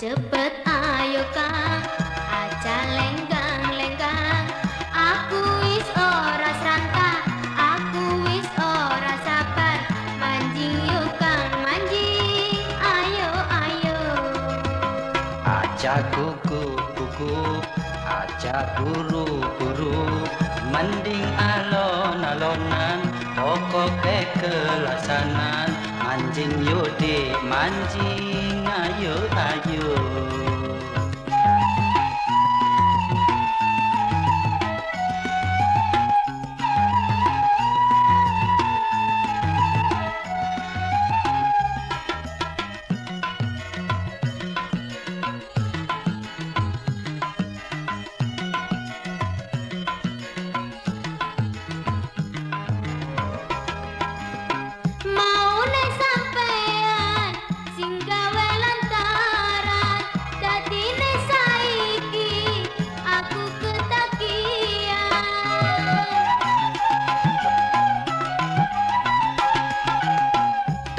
Cepet ayo kang, aja lenggang lenggang. Aku wis ora sranta, aku wis ora sabar. Manjing yuk kang manjing, ayo ayo. Aja kuku kuku, aja buru buru. Mending alon alonan, pokok kekelasanan 满金油的满金啊 yuk!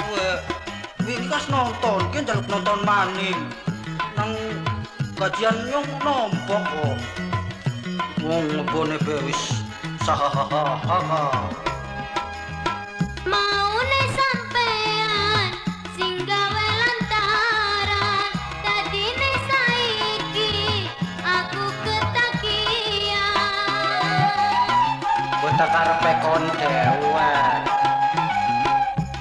kowe. Wingi kas nonton, ki njaluk nonton maning. Nang gajian nyong nombok kok. Wong ngebone be wis sahahaha. Maune sampean sing gawe lantaran dadine saiki aku ketakian. kowe tak karepe kon dewek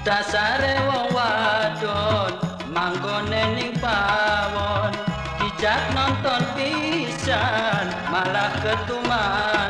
dasare wong wadon manggone ning pawon. Dijak nonton pisan malah ketuman